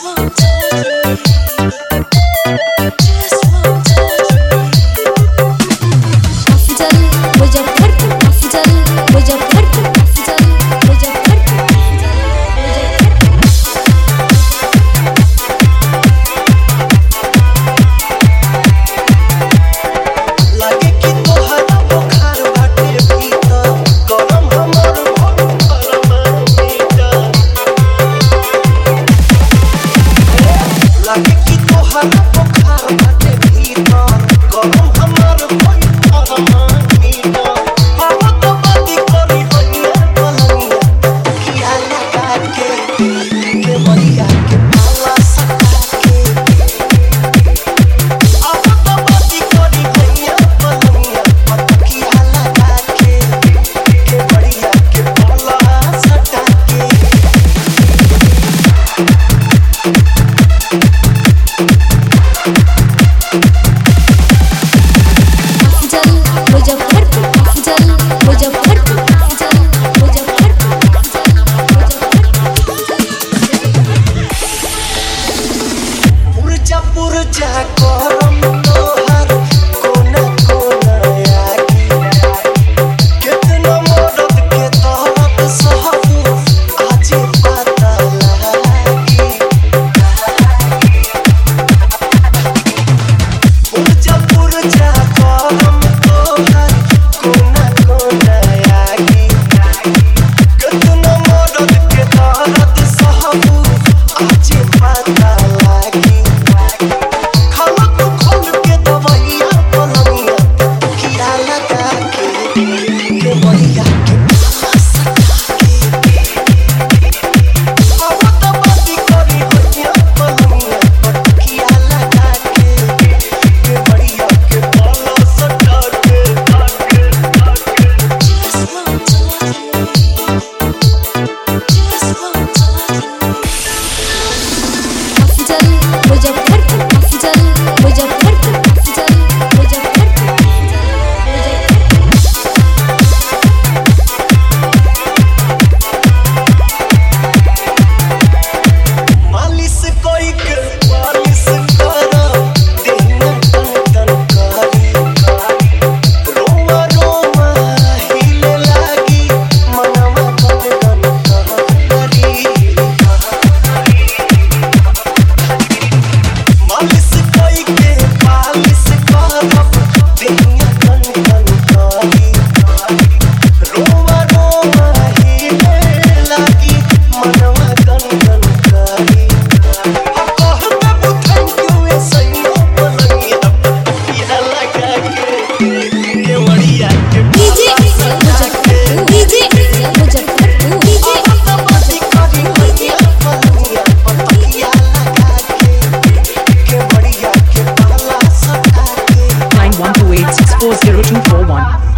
我 hot, hot. মুরজা কর Jackie. 241.